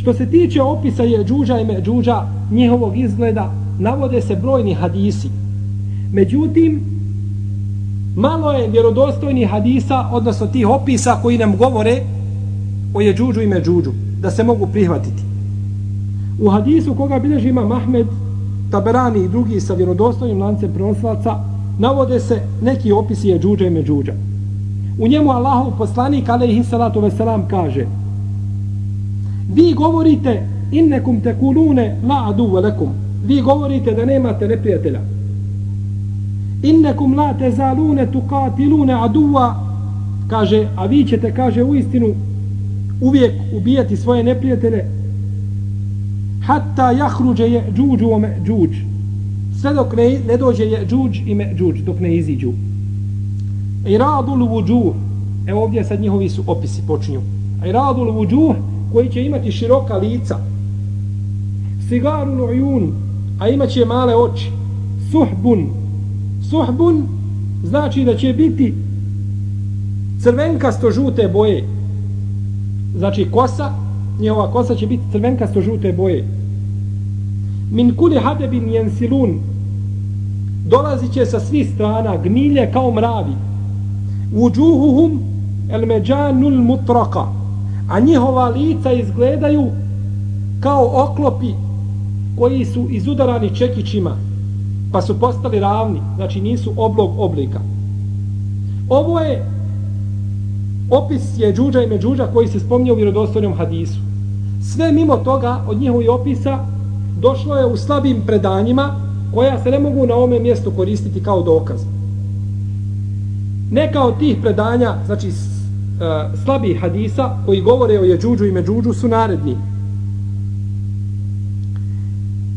Što se tiče opisa Jeđuđa i međuđa, njihovog izgleda, navode se brojni hadisi. Međutim, malo je vjerodostojni hadisa, odnosno tih opisa koji nam govore o jeđuđu i međuđu, da se mogu prihvatiti. U hadisu koga bilježi ima Mahmed, Taberani i drugi sa vjerodostojnim lancem prenoslaca, navode se neki opisi jeđuđa i međuđa. U njemu Allahov poslanik, alaihi salatu veselam, kaže Vi govorite innekum tekulune la aduve lekum. Vi govorite da nemate neprijatelja. Innekum la tezalune tukatilune aduva kaže, a vi ćete, kaže, u istinu uvijek ubijati svoje neprijatelje. Hatta jahruđe je džuđu o me džuđ sve dok ne, ne dođe je džuđ i me džuđ dok ne iziđu. Iradul vuđuh evo ovdje sad njihovi su opisi počinju. Iradul radul vuđuh koji će imati široka lica. Sigaru ujun a imat će male oči. Suhbun. Suhbun znači da će biti crvenkasto žute boje. Znači kosa njehova kosa će biti crvenkasto žute boje. Min kuli hadebin jensilun. Dolazit će sa svih strana gnilje kao mravi. Uđuhuhum el međanul mutraka a njihova lica izgledaju kao oklopi koji su izudarani čekićima pa su postali ravni znači nisu oblog oblika ovo je opis je džuđa i međuđa koji se spominje u vjerodostojnom hadisu sve mimo toga od njihovih opisa došlo je u slabim predanjima koja se ne mogu na ovome mjestu koristiti kao dokaz. Neka od tih predanja, znači E, slabih hadisa koji govore o jeđuđu i međuđu su naredni.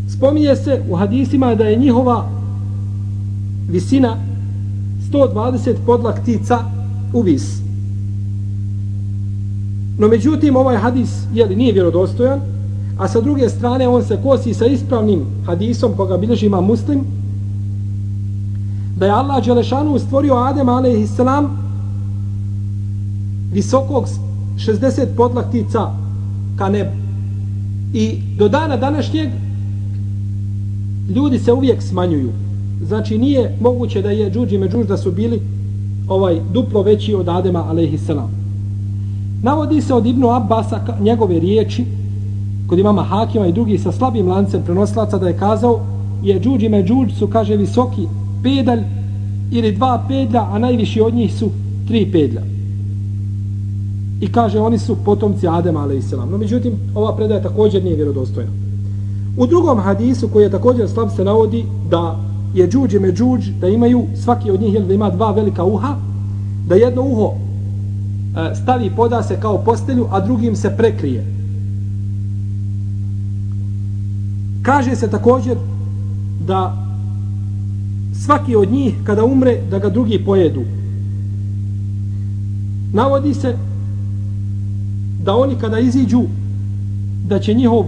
Spominje se u hadisima da je njihova visina 120 podlaktica u vis. No međutim, ovaj hadis je li nije vjerodostojan, a sa druge strane on se kosi sa ispravnim hadisom koga bilježi ima muslim, da je Allah Đelešanu stvorio Adem a.s visokog 60 podlaktica ka nebu. I do dana današnjeg ljudi se uvijek smanjuju. Znači nije moguće da je džuđi međuž da su bili ovaj duplo veći od Adema a.s. Navodi se od Ibnu Abbasa njegove riječi kod imama Hakima i drugi sa slabim lancem prenoslaca da je kazao je džuđi me su kaže visoki pedalj ili dva pedlja a najviši od njih su tri pedlja i kaže oni su potomci Adema a.s. no međutim ova predaja također nije vjerodostojna u drugom hadisu koji je također slab se navodi da je džuđ me međuđ, da imaju svaki od njih da ima dva velika uha da jedno uho e, stavi poda se kao postelju a drugim se prekrije Kaže se također da svaki od njih kada umre da ga drugi pojedu. Navodi se da oni kada iziđu da će njihov,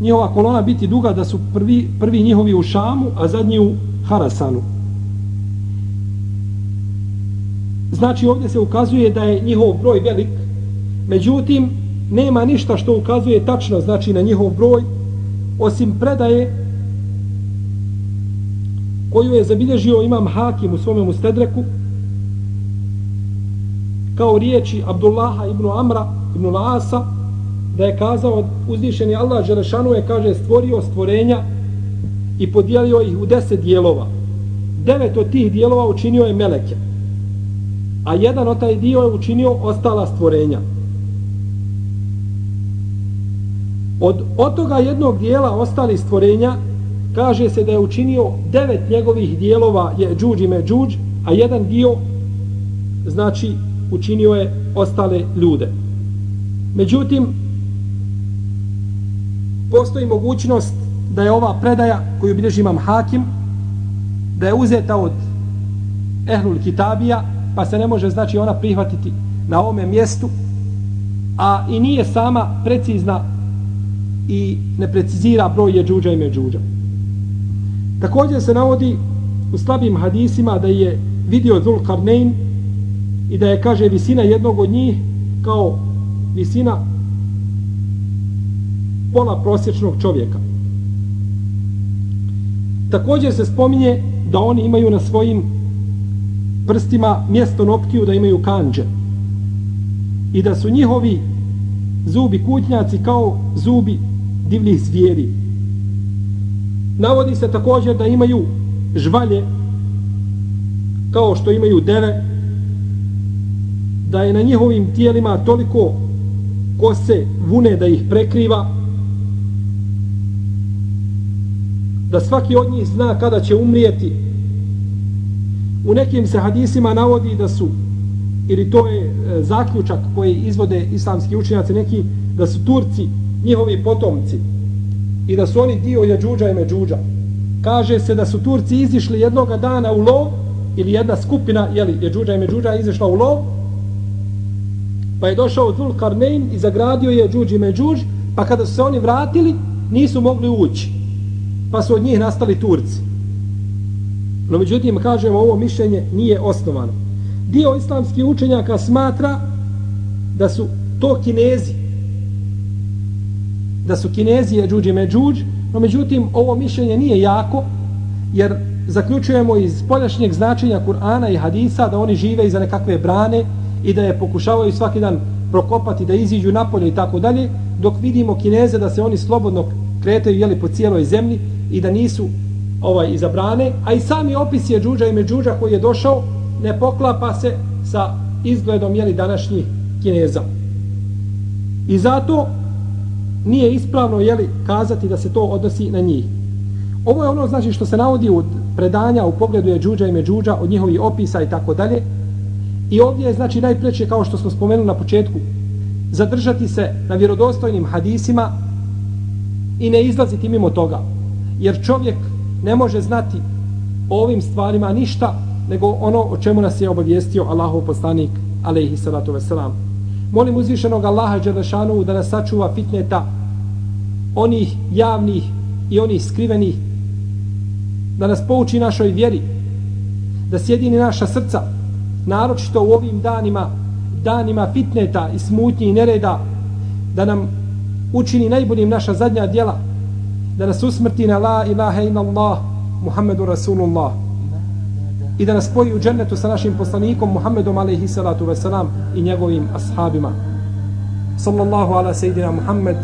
njihova kolona biti duga da su prvi, prvi njihovi u Šamu, a zadnji u Harasanu. Znači ovdje se ukazuje da je njihov broj velik, međutim nema ništa što ukazuje tačno znači na njihov broj, osim predaje koju je zabilježio imam Hakim u svome mustedreku kao riječi Abdullaha ibn Amra ibn Lasa da je kazao uzvišeni Allah Želešanu je kaže stvorio stvorenja i podijelio ih u deset dijelova devet od tih dijelova učinio je meleke a jedan od taj dio je učinio ostala stvorenja Od, od toga jednog dijela ostali stvorenja kaže se da je učinio devet njegovih dijelova je džuđ ime džuđ, a jedan dio znači učinio je ostale ljude. Međutim, postoji mogućnost da je ova predaja koju bilježi imam hakim, da je uzeta od ehlul kitabija, pa se ne može znači ona prihvatiti na ovome mjestu, a i nije sama precizna i ne precizira broj je džuđa i međuđa. Također se navodi u slabim hadisima da je vidio Zulkarnein i da je, kaže, visina jednog od njih kao visina pola prosječnog čovjeka. Također se spominje da oni imaju na svojim prstima mjesto noktiju da imaju kanđe i da su njihovi zubi kutnjaci kao zubi divljih zvijeri. Navodi se također da imaju žvalje kao što imaju deve, da je na njihovim tijelima toliko kose vune da ih prekriva, da svaki od njih zna kada će umrijeti. U nekim se hadisima navodi da su, ili to je e, zaključak koji izvode islamski učenjaci neki, da su Turci njihovi potomci i da su oni dio Jađuđa i Međuđa. Kaže se da su Turci izišli jednoga dana u lov, ili jedna skupina, jeli, Jađuđa i Međuđa izišla u lov, pa je došao Dhul Karnein i zagradio je Džuđ i Međuđ, pa kada su se oni vratili, nisu mogli ući. Pa su od njih nastali Turci. No međutim, kažemo, ovo mišljenje nije osnovano. Dio islamskih učenjaka smatra da su to kinezi, da su kinezi je džuđi međuđ, no međutim ovo mišljenje nije jako, jer zaključujemo iz poljašnjeg značenja Kur'ana i Hadisa da oni žive iza nekakve brane i da je pokušavaju svaki dan prokopati, da iziđu napolje i tako dalje, dok vidimo kineze da se oni slobodno kretaju jeli, po cijeloj zemlji i da nisu ovaj izabrane, a i sami opis je džuđa i međuđa koji je došao ne poklapa se sa izgledom jeli, današnjih kineza. I zato nije ispravno jeli, kazati da se to odnosi na njih. Ovo je ono znači što se navodi u predanja u pogledu je džuđa i međuđa, od njihovih opisa i tako dalje. I ovdje je znači najpreće kao što smo spomenuli na početku, zadržati se na vjerodostojnim hadisima i ne izlaziti mimo toga. Jer čovjek ne može znati o ovim stvarima ništa nego ono o čemu nas je obavijestio Allahov poslanik alejhi salatu vesselam. Molim uzvišenog Allaha dželešanu da nas sačuva fitneta onih javnih i onih skrivenih da nas pouči našoj vjeri da sjedini naša srca naročito u ovim danima danima fitneta i smutnji i nereda da nam učini najboljim naša zadnja djela da nas usmrti na la ilaha ina Allah Muhammedu Rasulullah i da nas spoji u džennetu sa našim poslanikom Muhammedom alaihi salatu wasalam i njegovim ashabima sallallahu ala sejidina Muhammed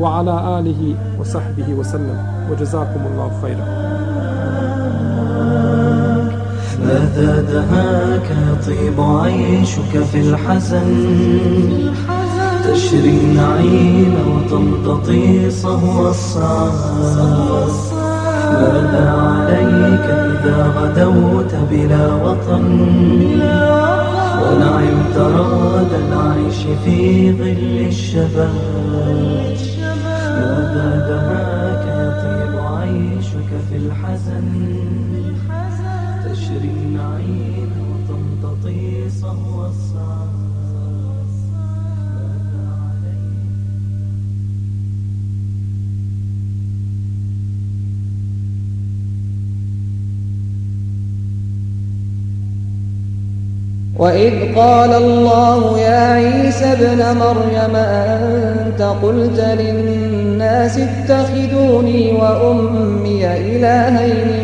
wa ala alihi wa sahbihi wa sallam wa jazakumullahu khairan. ماذا دهاك يطيب عيشك في الحزن؟ تشري النعيم وتمتطي صهو الصعب ماذا عليك إذا غدوت بلا وطن؟ ونعمت راد العيش في ظل الشباب. ماذا دهاك يطيب عيشك في الحزن؟ النعيم وتمتطي صهو وإذ قال الله يا عيسى ابن مريم أنت قلت للناس اتخذوني وأمي إلهين؟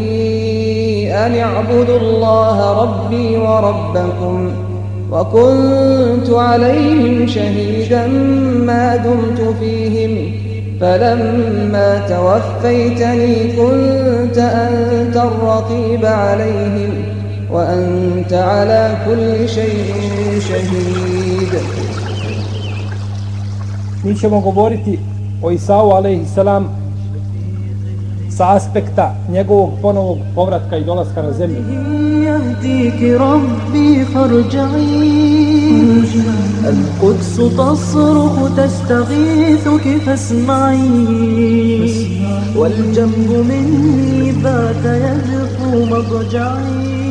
أن اعبدوا الله ربي وربكم وكنت عليهم شهيدا ما دمت فيهم فلما توفيتني كنت أنت الرقيب عليهم وأنت على كل شيء شهيد. Mi ćemo govoriti o Isau alaihi salam sa aspekta njegovog ponovog povratka i dolaska na zemlju. والجنب مني بات يجفو مضجعي.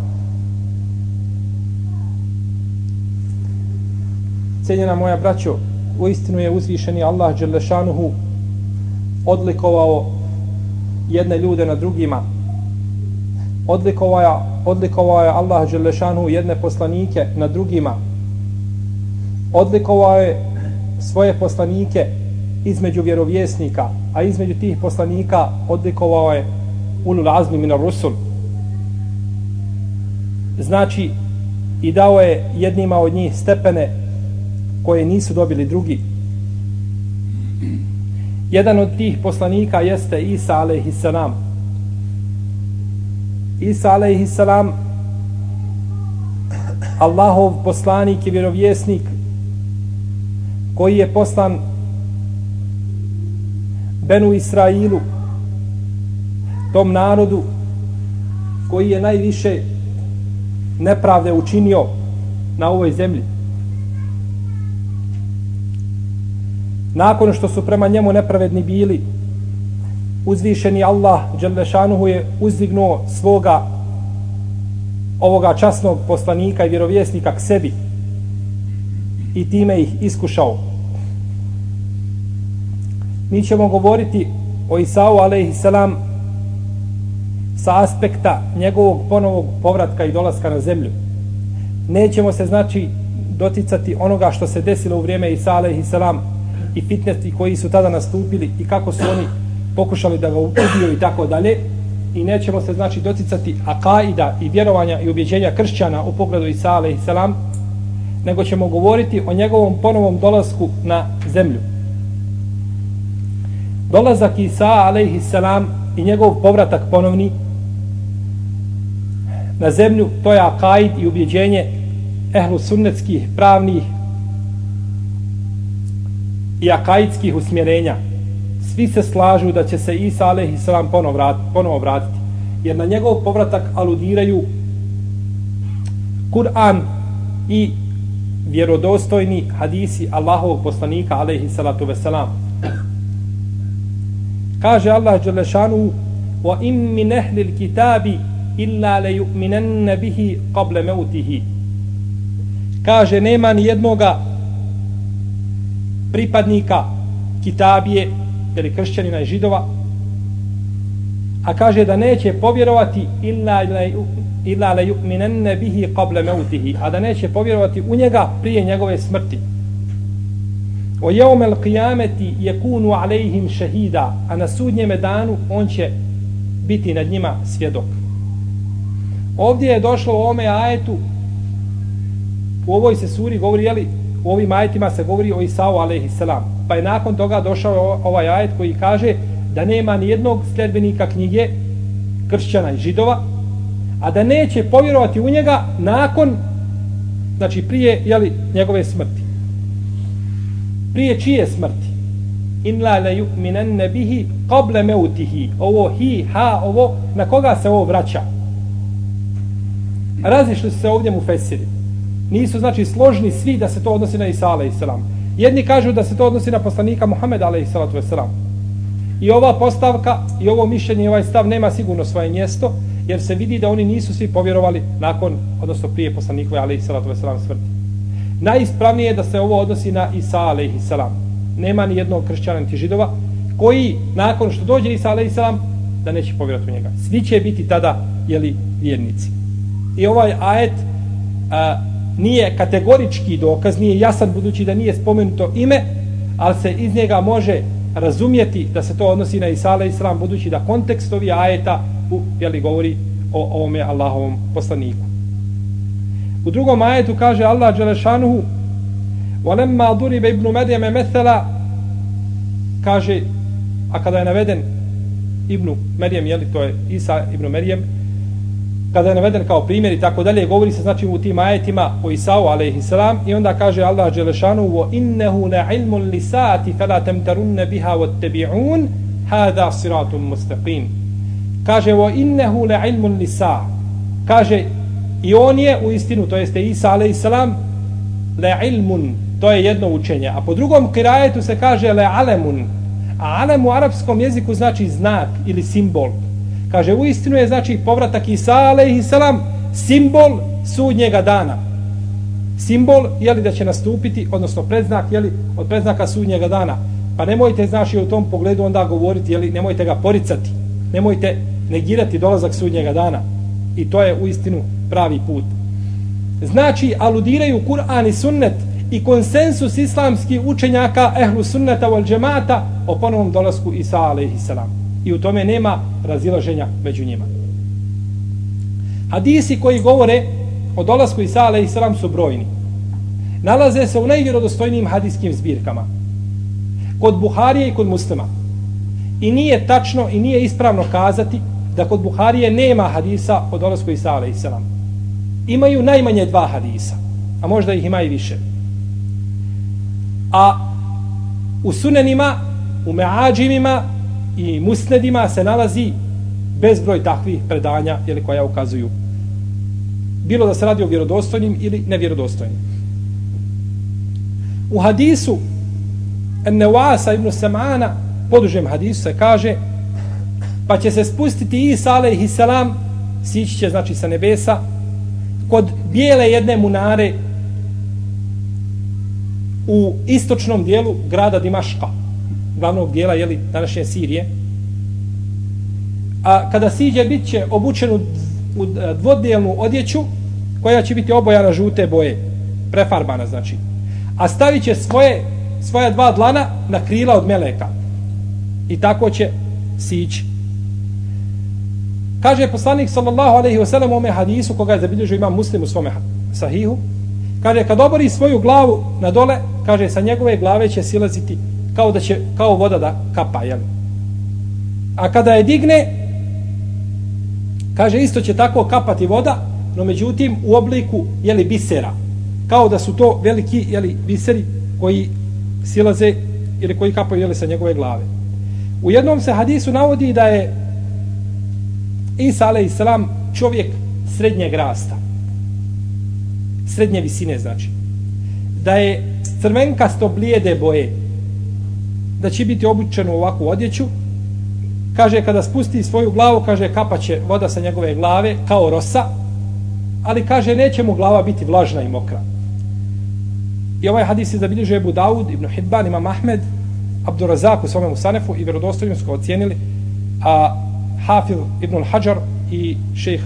Cijenjena moja braćo, u istinu je uzvišeni Allah Đelešanuhu odlikovao jedne ljude na drugima. Odlikovao je, odlikovao je Allah Đelešanuhu jedne poslanike na drugima. Odlikovao je svoje poslanike između vjerovjesnika, a između tih poslanika odlikovao je ulul azmi minar rusul. Znači, i dao je jednima od njih stepene koje nisu dobili drugi. Jedan od tih poslanika jeste Isa alaihissalam. Isa alaihissalam Allahov poslanik i vjerovjesnik koji je poslan Benu Israilu tom narodu koji je najviše nepravde učinio na ovoj zemlji. Nakon što su prema njemu nepravedni bili uzvišeni Allah Đelešanuhu je uzdignuo svoga ovoga časnog poslanika i vjerovjesnika k sebi i time ih iskušao. Mi ćemo govoriti o Isau alaihissalam sa aspekta njegovog ponovog povratka i dolaska na zemlju. Nećemo se znači doticati onoga što se desilo u vrijeme Isa alaihissalam i fitneti koji su tada nastupili i kako su oni pokušali da ga ubiju i tako dalje. I nećemo se znači doticati akaida i vjerovanja i ubjeđenja kršćana u pogledu Isa i salam nego ćemo govoriti o njegovom ponovom dolasku na zemlju. Dolazak Isa alaih i njegov povratak ponovni na zemlju to je akaid i ubjeđenje ehlu sunnetskih pravnih i akaidskih usmjerenja, svi se slažu da će se Isa alaihi sallam ponovo, vrat, ponovo vratiti. Jer na njegov povratak aludiraju Kur'an i vjerodostojni hadisi Allahovog poslanika alaihi salatu veselam. Kaže Allah Đelešanu wa im min ehlil kitabi illa le yu'minenne bihi qable meutihi. Kaže nema ni jednoga pripadnika Kitabije ili kršćanina i židova a kaže da neće povjerovati illa illa la yu'minanna bihi qabla mautih a da neće povjerovati u njega prije njegove smrti. O yawm al-qiyamati yakunu alayhim shahida a na sudnjeme danu on će biti nad njima svjedok. Ovdje je došlo u ome ajetu u ovoj se suri govori jeli u ovim ajetima se govori o Isau alaihissalam. Pa je nakon toga došao ovaj ajet koji kaže da nema ni jednog sljedbenika knjige kršćana i židova, a da neće povjerovati u njega nakon, znači prije jeli, njegove smrti. Prije čije smrti? In la la yu'minanna bihi qabla mautihi. Ovo hi, ha, ovo, na koga se ovo vraća? Razišli su se ovdje mu fesiri. Nisu, znači, složni svi da se to odnosi na Isa, alaih Jedni kažu da se to odnosi na poslanika Muhameda, alaih salatu I ova postavka i ovo mišljenje i ovaj stav nema sigurno svoje mjesto, jer se vidi da oni nisu svi povjerovali nakon, odnosno prije poslanikove, alaih salatu wasalam, smrti. Najispravnije je da se ovo odnosi na Isa, alaih salam. Nema ni jednog kršćana niti židova, koji, nakon što dođe Isa, alaih salam, da neće povjerovati u njega. Svi će biti tada, jeli, vjernici. I ovaj ajet a, nije kategorički dokaz, nije jasan budući da nije spomenuto ime, ali se iz njega može razumjeti da se to odnosi na Isa alaih salam, budući da kontekst ovih ajeta u, jeli, govori o ovome Allahovom poslaniku. U drugom ajetu kaže Allah Đelešanuhu وَلَمَّا ضُرِبَ ibn مَدْيَمَ مَثَلَا kaže, a kada je naveden Ibnu Merijem, jeli, to je Isa Ibnu Merijem, kada je naveden kao primjer i tako dalje, govori se znači u tim ajetima o Isao a.s. i onda kaže Allah dželešanu wa innehu la ilmun lisati fela tamtarun biha wattabi'un hada siratun mustaqim kaže wa innehu la ilmun lisa kaže i on je u istinu to jeste Isa a.s. salam la ilmun to je jedno učenje a po drugom kirajetu se kaže la alemun a alem u arapskom jeziku znači znak ili simbol Kaže, u istinu je znači povratak Isa alaihi salam simbol sudnjega dana. Simbol, je li da će nastupiti, odnosno predznak, je li od predznaka sudnjega dana. Pa nemojte, znači, u tom pogledu onda govoriti, je li nemojte ga poricati. Nemojte negirati dolazak sudnjega dana. I to je u istinu pravi put. Znači, aludiraju Kur'an i sunnet i konsensus islamskih učenjaka ehlu sunneta wal džemata o ponovnom dolasku Isa alaihi salam i u tome nema razilaženja među njima. Hadisi koji govore o dolasku Isa alaih salam su brojni. Nalaze se u najvjerodostojnijim hadiskim zbirkama. Kod Buharije i kod muslima. I nije tačno i nije ispravno kazati da kod Buharije nema hadisa o dolasku Isa alaih salam. Imaju najmanje dva hadisa, a možda ih ima i više. A u sunenima, u meađimima, i musnedima se nalazi bezbroj takvih predanja ili koja ukazuju bilo da se radi o vjerodostojnim ili nevjerodostojnim. U hadisu Ennewasa ibn Samana podužem hadisu se kaže pa će se spustiti Isa alaihi salam sići će znači sa nebesa kod bijele jedne munare u istočnom dijelu grada Dimaška glavnog dijela jeli, današnje Sirije. A kada siđe, bit će obučen u dvodijelnu odjeću koja će biti obojana žute boje. Prefarbana, znači. A stavit će svoje, svoja dva dlana na krila od meleka. I tako će sići. Kaže poslanik sallallahu alejhi ve sellem u ome hadisu koga je zabilježio imam muslim u svome sahihu. Kaže, kad obori svoju glavu na dole, kaže, sa njegove glave će silaziti kao da će kao voda da kapa jel? a kada je digne kaže isto će tako kapati voda no međutim u obliku jeli bisera. Kao da su to veliki jeli biseri koji silaze ili koji kapaju jeli sa njegove glave. U jednom se hadisu navodi da je Isa alaih islam, čovjek srednjeg rasta. Srednje visine znači. Da je crvenkasto blijede boje da će biti obučen u ovakvu odjeću. Kaže, kada spusti svoju glavu, kaže, kapaće voda sa njegove glave kao rosa, ali kaže, neće mu glava biti vlažna i mokra. I ovaj hadis je zabilježio Ebu Daud, Ibn Hidban, Imam Ahmed, Abdurazak u svome Musanefu i vjerodostojnim su ocijenili a Hafil Ibn Hajar i šejh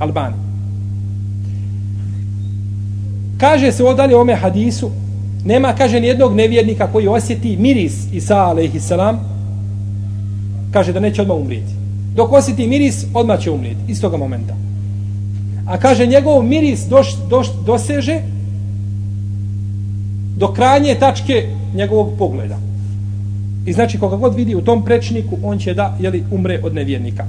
Albani. Kaže se odalje ome hadisu Nema, kaže, ni jednog nevjernika koji osjeti miris Isa alaihissalam, kaže da neće odmah umrijeti. Dok osjeti miris, odmah će umrijeti, iz toga momenta. A kaže, njegov miris doš, doš, doseže do krajnje tačke njegovog pogleda. I znači, koga god vidi u tom prečniku, on će da, jeli, umre od nevjernika.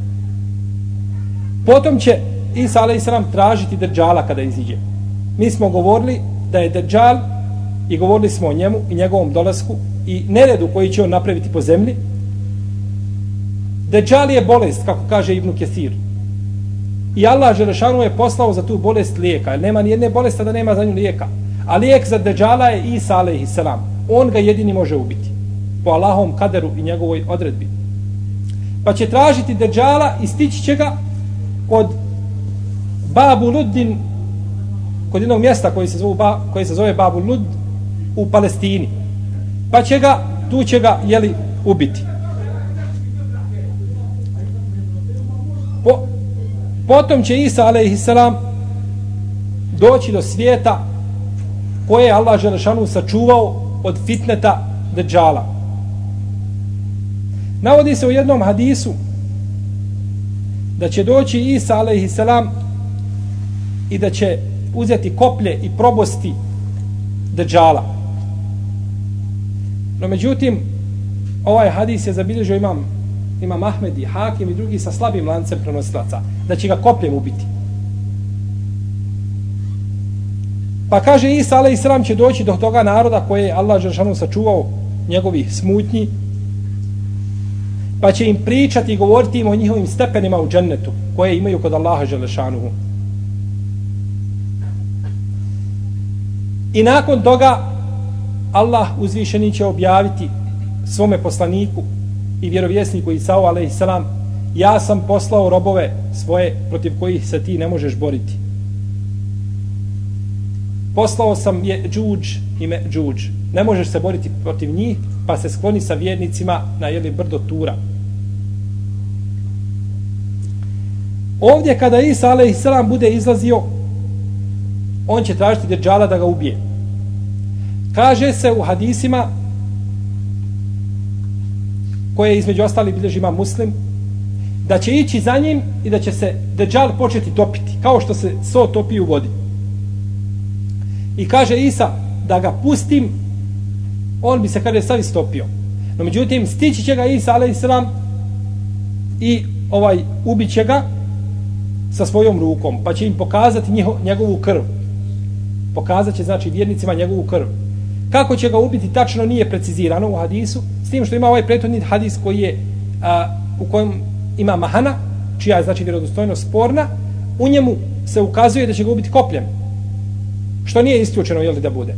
Potom će Isa a.s. tražiti Dejjala kada iziđe. Mi smo govorili da je Dejjal i govorili smo o njemu i njegovom dolasku i neredu koji će on napraviti po zemlji. Deđal je bolest, kako kaže Ibnu Kesir. I Allah Želešanu je poslao za tu bolest lijeka. Jer nema ni jedne bolesti da nema za nju lijeka. A lijek za Deđala je Isa a.s. On ga jedini može ubiti. Po Allahom kaderu i njegovoj odredbi. Pa će tražiti Deđala i stići će ga kod Babu Luddin kod jednog mjesta koji se zove, koji se zove Babu Lud u Palestini. Pa će ga, tu će ga, jeli, ubiti. Po, potom će Isa, alaihissalam, doći do svijeta koje je Allah Želešanu sačuvao od fitneta Deđala. Navodi se u jednom hadisu da će doći Isa alaihissalam i da će uzeti koplje i probosti Deđala. No međutim, ovaj hadis je zabilježio imam, imam Ahmed i Hakim i drugi sa slabim lancem prenosilaca, da će ga kopljem ubiti. Pa kaže Isa alaihissalam će doći do toga naroda koje je Allah Žešanu sačuvao njegovih smutnji pa će im pričati i govoriti im o njihovim stepenima u džennetu koje imaju kod Allaha Želešanuhu. I nakon toga Allah uzvišeni će objaviti svome poslaniku i vjerovjesniku Isao a.s. Ja sam poslao robove svoje protiv kojih se ti ne možeš boriti. Poslao sam je džuđ ime džuđ. Ne možeš se boriti protiv njih, pa se skloni sa vjernicima na jeli brdo tura. Ovdje kada Isa a.s. bude izlazio, on će tražiti Dejjala da ga ubije. Kaže se u hadisima koje između ostali bilježi ima muslim, da će ići za njim i da će se Dejjal početi topiti, kao što se so topi u vodi. I kaže Isa, da ga pustim, on bi se, kaže, sad istopio. No, međutim, stići će ga Isa, a.s. i ovaj, ubit će ga, sa svojom rukom, pa će im pokazati njegovu krv. Pokazat će, znači, vjernicima njegovu krv. Kako će ga ubiti, tačno nije precizirano u hadisu, s tim što ima ovaj prethodni hadis koji je, a, u kojem ima mahana, čija je, znači, vjerodostojnost sporna, u njemu se ukazuje da će ga ubiti kopljem. Što nije isključeno, jel da bude?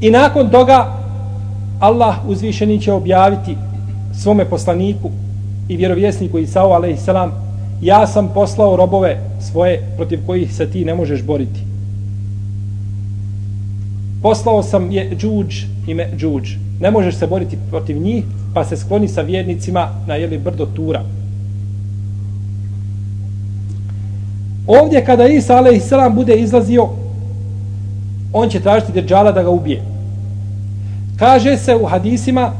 I nakon toga Allah uzvišeni će objaviti svome poslaniku i vjerovjesniku Isao a.s. Ja sam poslao robove svoje protiv kojih se ti ne možeš boriti. Poslao sam je džuđ ime džuđ. Ne možeš se boriti protiv njih, pa se skloni sa vjernicima na jeli brdo tura. Ovdje kada Isa a.s. bude izlazio, on će tražiti Dejjala da ga ubije. Kaže se u hadisima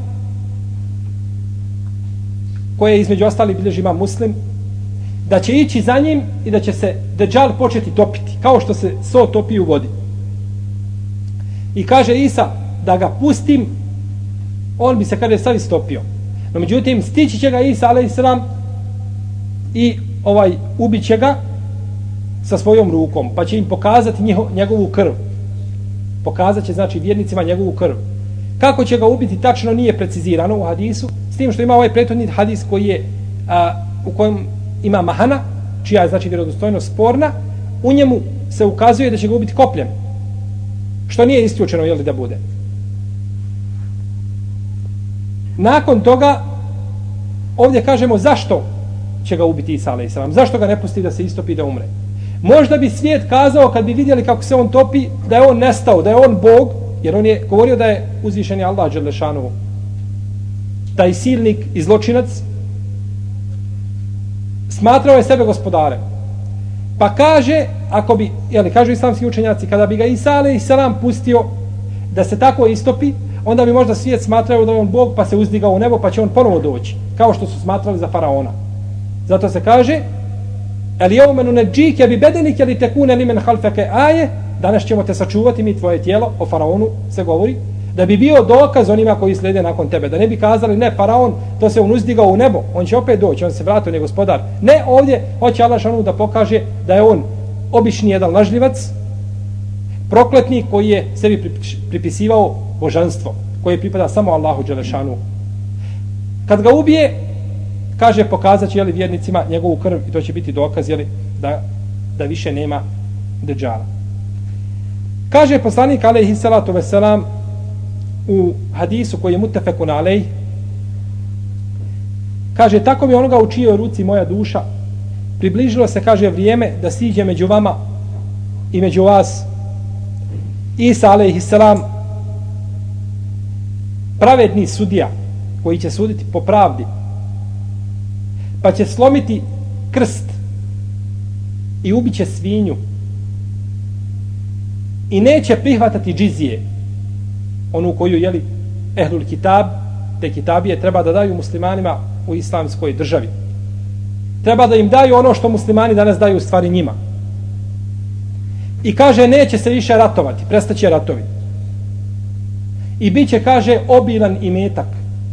koje između ostali bilježi ima muslim da će ići za njim i da će se Dejjal početi topiti kao što se so topi u vodi. I kaže Isa da ga pustim on bi se kaže sad istopio. No međutim stići će ga Isa a.s. i ovaj ubit će ga sa svojom rukom pa će im pokazati njegovu krv. Pokazat će znači vjernicima njegovu krv. Kako će ga ubiti tačno nije precizirano u hadisu, s tim što ima ovaj prethodni hadis koji je a, u kojem ima mahana, čija je znači vjerodostojnost sporna, u njemu se ukazuje da će ga ubiti kopljem. Što nije isključeno, jel da bude. Nakon toga, ovdje kažemo zašto će ga ubiti Isa a.s. Zašto ga ne pusti da se istopi da umre? Možda bi svijet kazao kad bi vidjeli kako se on topi, da je on nestao, da je on Bog, jer on je govorio da je uzvišeni Allah Đelešanovu. Taj silnik i zločinac smatrao je sebe gospodare. Pa kaže, ako bi, jeli, kažu islamski učenjaci, kada bi ga Isa Salam pustio da se tako istopi, onda bi možda svijet smatrao da je on Bog, pa se uzdigao u nebo, pa će on ponovo doći. Kao što su smatrali za faraona. Zato se kaže, El jeumenu ne džike bi bedenik li tekune limen halfeke aje, danas ćemo te sačuvati mi tvoje tijelo, o faraonu se govori, da bi bio dokaz onima koji slede nakon tebe. Da ne bi kazali, ne, faraon, to se on uzdigao u nebo, on će opet doći, on se vratio, je gospodar. Ne, ovdje hoće Allah šanu da pokaže da je on obični jedan lažljivac, prokletnik koji je sebi pripisivao božanstvo, koje pripada samo Allahu Đelešanu. Kad ga ubije, kaže pokazat će jeli, vjernicima njegovu krv i to će biti dokaz jeli, da, da više nema deđala. Kaže poslanik alaihi salatu veselam u hadisu koji je mutefekun alej kaže tako mi onoga u čijoj ruci moja duša približilo se kaže vrijeme da siđe među vama i među vas Isa alaihi salam pravedni sudija koji će suditi po pravdi pa će slomiti krst i ubiće svinju. I neće prihvatati džizije onu koju jeli ehlul kitab te kitabije treba da daju muslimanima u islamskoj državi. Treba da im daju ono što muslimani danas daju u stvari njima. I kaže neće se više ratovati prestaće ratovi. I bit će kaže obilan imetak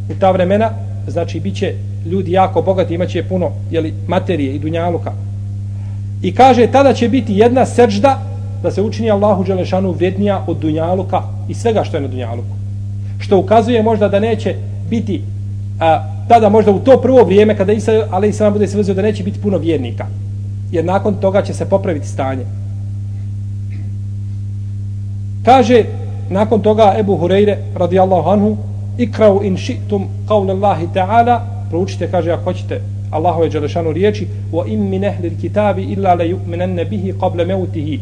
u ta vremena znači bit će ljudi jako bogati imaće puno jeli, materije i dunjaluka i kaže tada će biti jedna sežda da se učini Allahu Đelešanu vrednija od dunjaluka i svega što je na dunjaluku. Što ukazuje možda da neće biti a, tada možda u to prvo vrijeme kada Isa ali i bude se vezio da neće biti puno vjernika. Jer nakon toga će se popraviti stanje. Kaže nakon toga Ebu Hureyre radijallahu anhu ikrau in ši'tum qavle Allahi ta'ala proučite kaže ako hoćete Allahove Đelešanu riječi wa im min ehli kitabi illa la yu'minanne bihi qabla mevtihi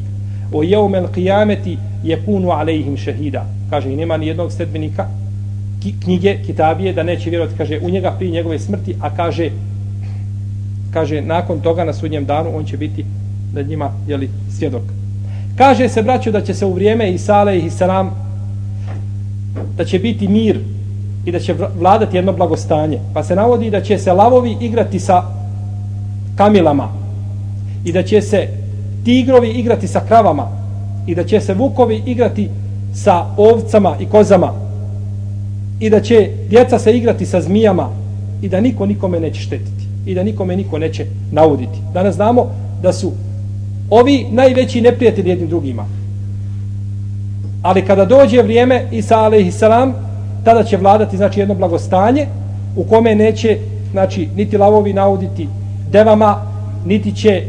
o jeumel qiyameti jekunu alejhim šehida. Kaže, i nema ni jednog sledbenika knjige, kitabije, da neće vjerovati, kaže, u njega prije njegove smrti, a kaže, kaže, nakon toga na sudnjem danu, on će biti nad njima, jeli, svjedok. Kaže se, braću, da će se u vrijeme Isale i Salam, da će biti mir i da će vladati jedno blagostanje. Pa se navodi da će se lavovi igrati sa kamilama i da će se tigrovi igrati sa kravama i da će se vukovi igrati sa ovcama i kozama i da će djeca se igrati sa zmijama i da niko nikome neće štetiti i da nikome niko neće nauditi. Danas znamo da su ovi najveći neprijatelji jednim drugima. Ali kada dođe vrijeme Isa alaihi salam, tada će vladati znači jedno blagostanje u kome neće znači niti lavovi nauditi devama, niti će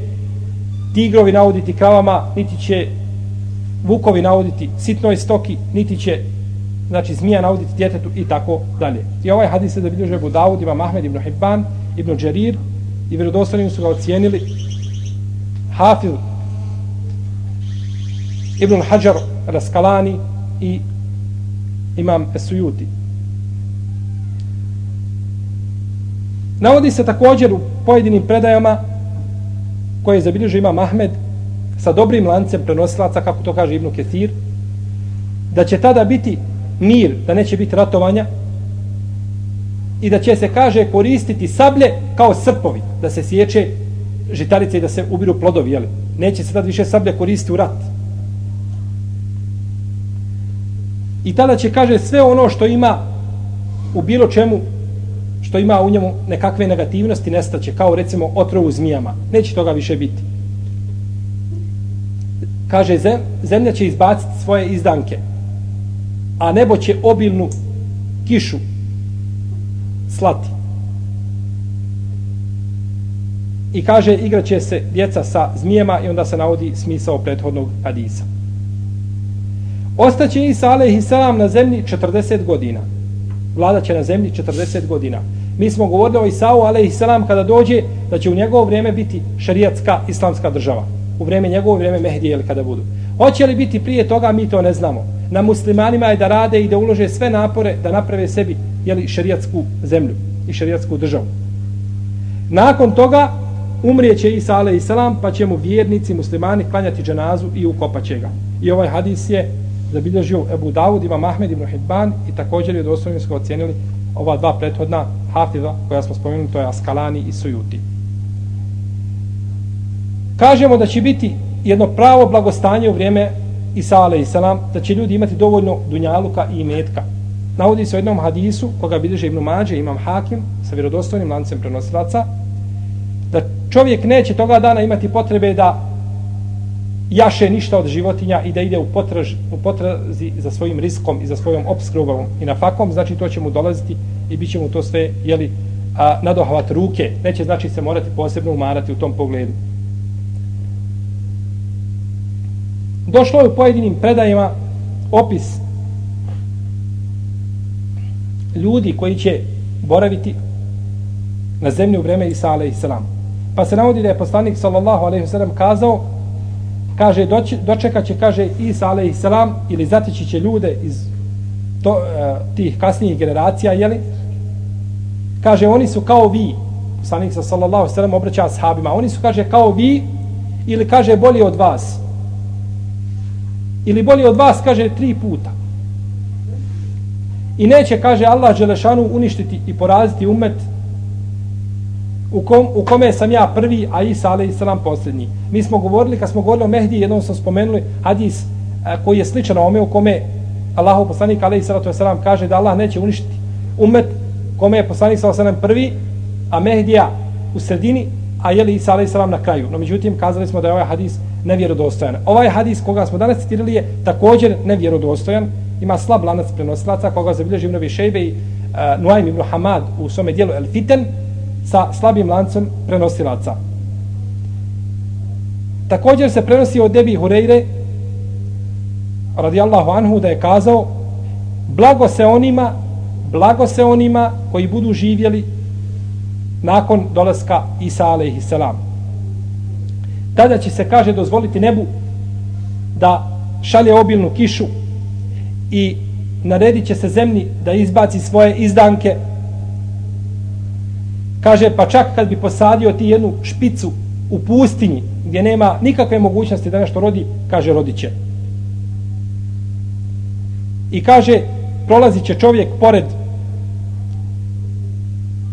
tigrovi nauditi kravama, niti će vukovi nauditi sitnoj stoki, niti će znači zmija nauditi djetetu i tako dalje. I ovaj hadis se da bilježe Abu Dawud, ima Mahmed ibn Hibban, ibn Đerir i vjerodostanim su ga ocijenili Hafil ibn Hajar Raskalani i imam Esujuti. Navodi se također u pojedinim predajama koje je zabilježio imam Ahmed sa dobrim lancem prenosilaca, kako to kaže Ibnu Ketir, da će tada biti mir, da neće biti ratovanja i da će se, kaže, koristiti sablje kao srpovi, da se sječe žitarice i da se ubiru plodovi, jeli? Neće se tada više sablje koristiti u rat. I tada će, kaže, sve ono što ima u bilo čemu što ima u njemu nekakve negativnosti nestaće, kao recimo otrov u zmijama. Neće toga više biti. Kaže, zemlja će izbaciti svoje izdanke, a nebo će obilnu kišu slati. i kaže igraće se djeca sa zmijema i onda se navodi smisao prethodnog hadisa. Ostaće Isa alaihi na zemlji 40 godina. Vlada će na zemlji 40 godina. Mi smo govorili o Isau alaihi kada dođe da će u njegovo vrijeme biti šarijatska islamska država. U vrijeme njegovo vrijeme Mehdije ili kada budu. Hoće li biti prije toga, mi to ne znamo. Na muslimanima je da rade i da ulože sve napore da naprave sebi jeli, šarijatsku zemlju i šarijatsku državu. Nakon toga umrijeće Isa alaihi pa će mu vjernici muslimani klanjati dženazu i ukopaće ga. I ovaj hadis je zabilježio Ebu Dawud, Imam Ahmed ibn Hibban i također je doslovno smo ocijenili ova dva prethodna hafiza koja smo spomenuli, to je Askalani i Sujuti. Kažemo da će biti jedno pravo blagostanje u vrijeme Isa a.s. da će ljudi imati dovoljno dunjaluka i imetka. Navodi se u jednom hadisu koga bilježe Ibn Mađe, Imam Hakim sa vjerodostojnim lancem prenosilaca da čovjek neće toga dana imati potrebe da jaše ništa od životinja i da ide u, potraž, u potrazi za svojim riskom i za svojom obskrbom i na fakom, znači to će mu dolaziti i bit će mu to sve jeli, a, nadohvat ruke. Neće znači se morati posebno umarati u tom pogledu. Došlo je u pojedinim predajima opis ljudi koji će boraviti na zemlji u vreme Isa alaihi Pa se navodi da je poslanik sallallahu a.s. kazao kaže doći, dočekat će kaže Isa alejhi selam ili zatići će ljude iz to, e, tih kasnijih generacija je li? Kaže oni su kao vi. Poslanik sa sallallahu alejhi ve obraća ashabima oni su kaže kao vi ili kaže bolji od vas? Ili bolji od vas kaže tri puta. I neće kaže Allah dželešanu uništiti i poraziti umet u, kom, u kome sam ja prvi, a Isa alaih posljednji. Mi smo govorili, kad smo govorili o Mehdi, jednom smo spomenuli hadis a, koji je sličan o ome u kome Allahov poslanik alaih salam kaže da Allah neće uništiti umet kome je poslanik salam prvi, a Mehdija u sredini, a je li Isa alaih na kraju. No međutim, kazali smo da je ovaj hadis nevjerodostojan. Ovaj hadis koga smo danas citirali je također nevjerodostojan, ima slab lanac prenosilaca koga zabilježi Ibn Šejbe i uh, Nuaym ibn Hamad u svome dijelu El Fiten, sa slabim lancem prenosilaca. Također se prenosi od Debi Hureyre radijallahu anhu da je kazao blago se onima blago se onima koji budu živjeli nakon dolaska Isa alaihi salam. Tada će se, kaže, dozvoliti nebu da šalje obilnu kišu i naredit će se zemlji da izbaci svoje izdanke Kaže, pa čak kad bi posadio ti jednu špicu u pustinji, gdje nema nikakve mogućnosti da nešto rodi, kaže, rodit će. I kaže, prolazit će čovjek pored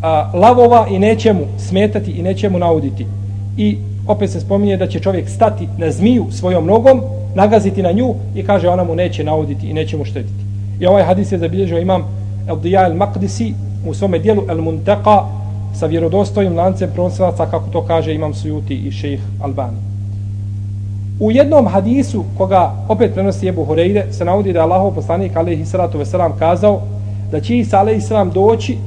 a, lavova i neće mu smetati i neće mu nauditi. I opet se spominje da će čovjek stati na zmiju svojom nogom, nagaziti na nju i kaže, ona mu neće nauditi i neće mu štetiti. I ovaj hadis je zabilježio imam El Dija El Maqdisi u svome dijelu El Muntaqa sa vjerodostojnim lancem pronosilaca kako to kaže Imam Sujuti i Šejh Albani. U jednom hadisu koga opet prenosi Ebu Horeide se navodi da je Allahov poslanik alejhi salatu vesselam kazao da će Isa alejhi salam doći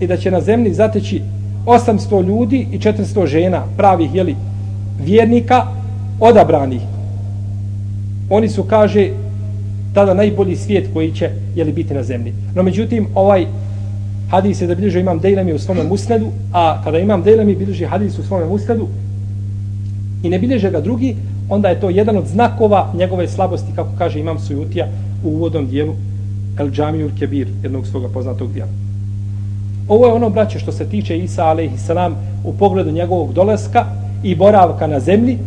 i da će na zemlji zateći 800 ljudi i 400 žena pravih jeli vjernika odabranih. Oni su kaže tada najbolji svijet koji će jeli biti na zemlji. No međutim ovaj hadis je da bilježi imam Dejlemi u svome musnedu, a kada imam Dejlemi bilježi hadis u svome musnedu i ne bilježe ga drugi, onda je to jedan od znakova njegove slabosti, kako kaže imam Sujutija u uvodnom dijelu El Džamijur Kebir, jednog svoga poznatog dijela. Ovo je ono, braće, što se tiče Isa a.s. u pogledu njegovog dolaska i boravka na zemlji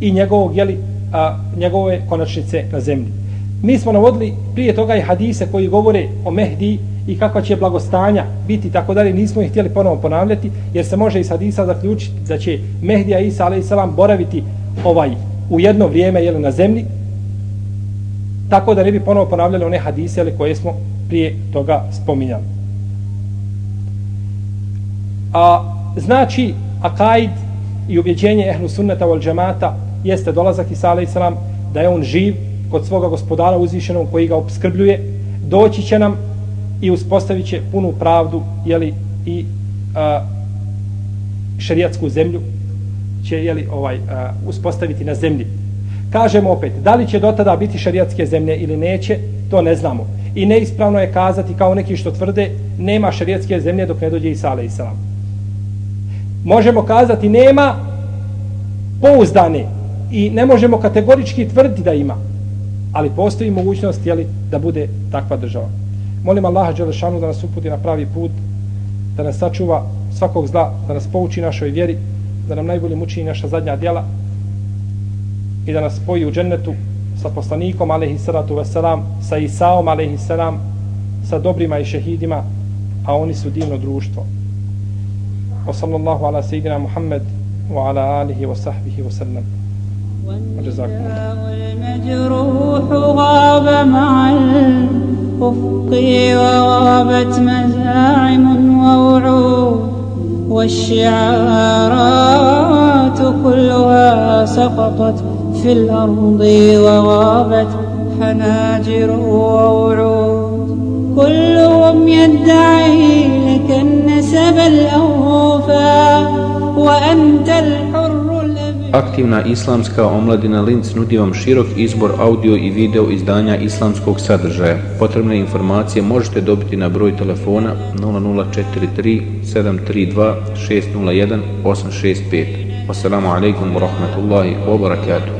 i njegovog, jeli, a, njegove konačnice na zemlji. Mi smo navodili prije toga i hadise koji govore o Mehdi i kakva će blagostanja biti tako dalje, nismo ih htjeli ponovo ponavljati, jer se može i hadisa zaključiti da će Mehdija Isa a.s. boraviti ovaj u jedno vrijeme jeli, na zemlji, tako da ne bi ponovo ponavljali one hadise jeli, koje smo prije toga spominjali. A, znači, akajd i ubjeđenje ehlu sunnata wal džemata jeste dolazak Isa a.s. da je on živ kod svoga gospodara uzvišenog koji ga obskrbljuje, doći će nam i uspostavit će punu pravdu jeli, i a, šerijatsku zemlju će jeli, ovaj, a, uspostaviti na zemlji. Kažemo opet, da li će do tada biti šerijatske zemlje ili neće, to ne znamo. I neispravno je kazati kao neki što tvrde, nema šerijatske zemlje dok ne dođe Isa alaih islam. Možemo kazati nema pouzdane i ne možemo kategorički tvrditi da ima. Ali postoji mogućnost jeli, da bude takva država. Molim Allaha Đelešanu da nas uputi na pravi put, da nas sačuva svakog zla, da nas pouči našoj vjeri, da nam najbolje muči naša zadnja djela i da nas spoji u džennetu sa poslanikom, alaihi salatu veselam, sa Isaom, alaihi salam, sa dobrima i šehidima, a oni su divno društvo. Wa sallallahu ala sejidina Muhammed wa ala alihi wa sahbihi wa sallam. والمجروح غاب مع الأفق وغابت مزاعم ووعود والشعارات كلها سقطت في الأرض وغابت حناجر ووعود. كلهم يدعي لك النسب الأوفى وأنت Aktivna islamska omladina Linz nudi vam širok izbor audio i video izdanja islamskog sadržaja. Potrebne informacije možete dobiti na broj telefona 0043 732 601 865. Wassalamu alaikum wa rahmatullahi wa barakatuh.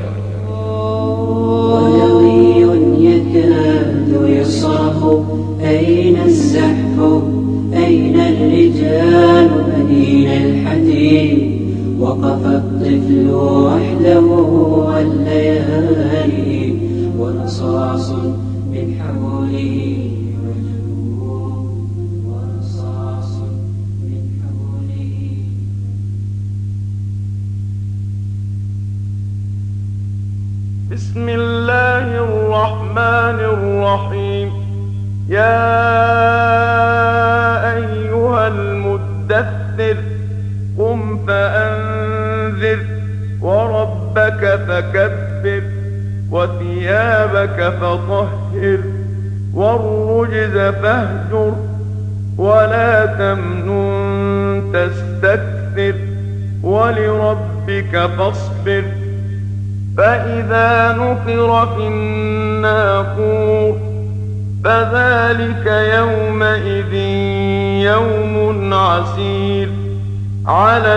أين الزحف أين الرجال أين الحديد وقف الطفل وحده والليالي ورصاص من حوله بسم الله الرحمن الرحيم. يا أيها المدثر قم فأنذر وربك فكبر وثيابك فطهر والرجز فاهجر ولا تمنن تستكثر ولربك فاصبر فإذا نقر في الناقور فذلك يومئذ يوم عسير على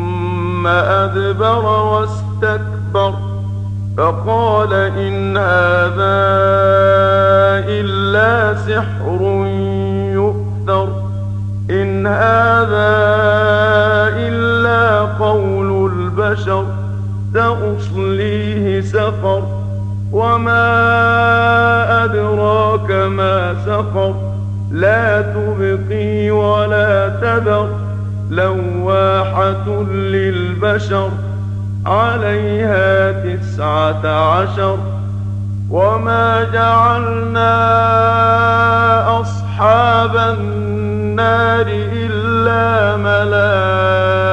أدبر واستكبر فقال إن هذا إلا سحر يؤثر إن هذا إلا قول البشر سأصليه سفر وما أدراك ما سفر لا تبقي ولا تذر لواحة للبشر عليها تسعة عشر. وما جعلنا أصحاب النار إلا ملائكة.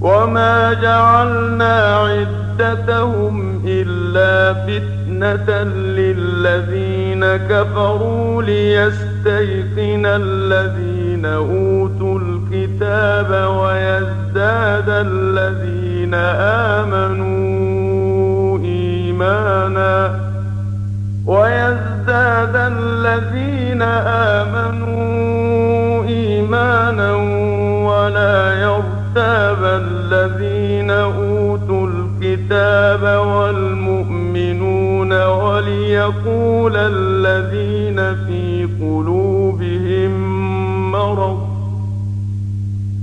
وما جعلنا عدتهم إلا فتنة للذين كفروا ليستيقن الذين أوتوا الكتاب ويزداد الذين آمنوا إيمانا ويزداد الذين آمنوا إيمانا ولا يرتاب الذين الكتاب والمؤمنون وليقول الذين في قلوبهم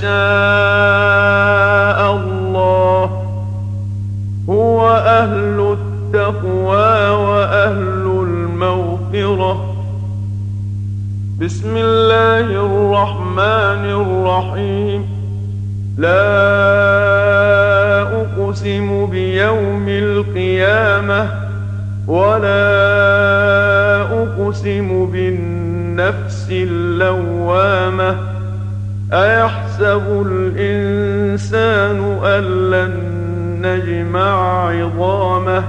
يشاء الله هو أهل التقوى وأهل المغفرة. بسم الله الرحمن الرحيم. لا أقسم بيوم القيامة ولا أقسم بالنفس اللوامة. أيحسب الإنسان أن لن نجمع عظامه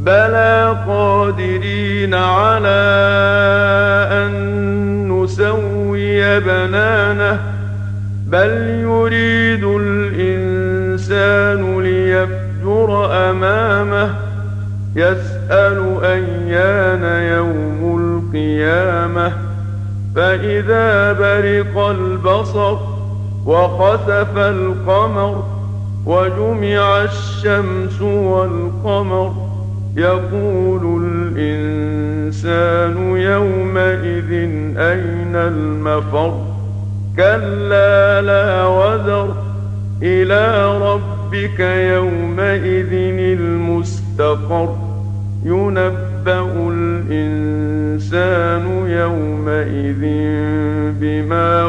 بلى قادرين على أن نسوي بنانه بل يريد الإنسان ليفجر أمامه يسأل أيان يوم القيامة فإذا برق البصر وخسف القمر وجمع الشمس والقمر. يقول الإنسان يومئذ أين المفر؟ كلا لا وزر إلى ربك يومئذ المستقر. ينبأ الإنسان يومئذ بما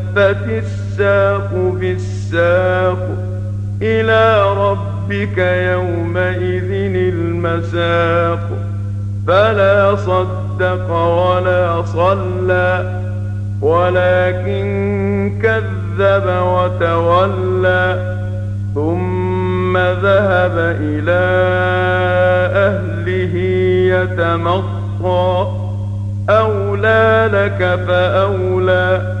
الساق بالساق إلى ربك يومئذ المساق. فلا صدق ولا صلى ولكن كذب وتولى ثم ذهب إلى أهله يتمطى. أولى لك فأولى.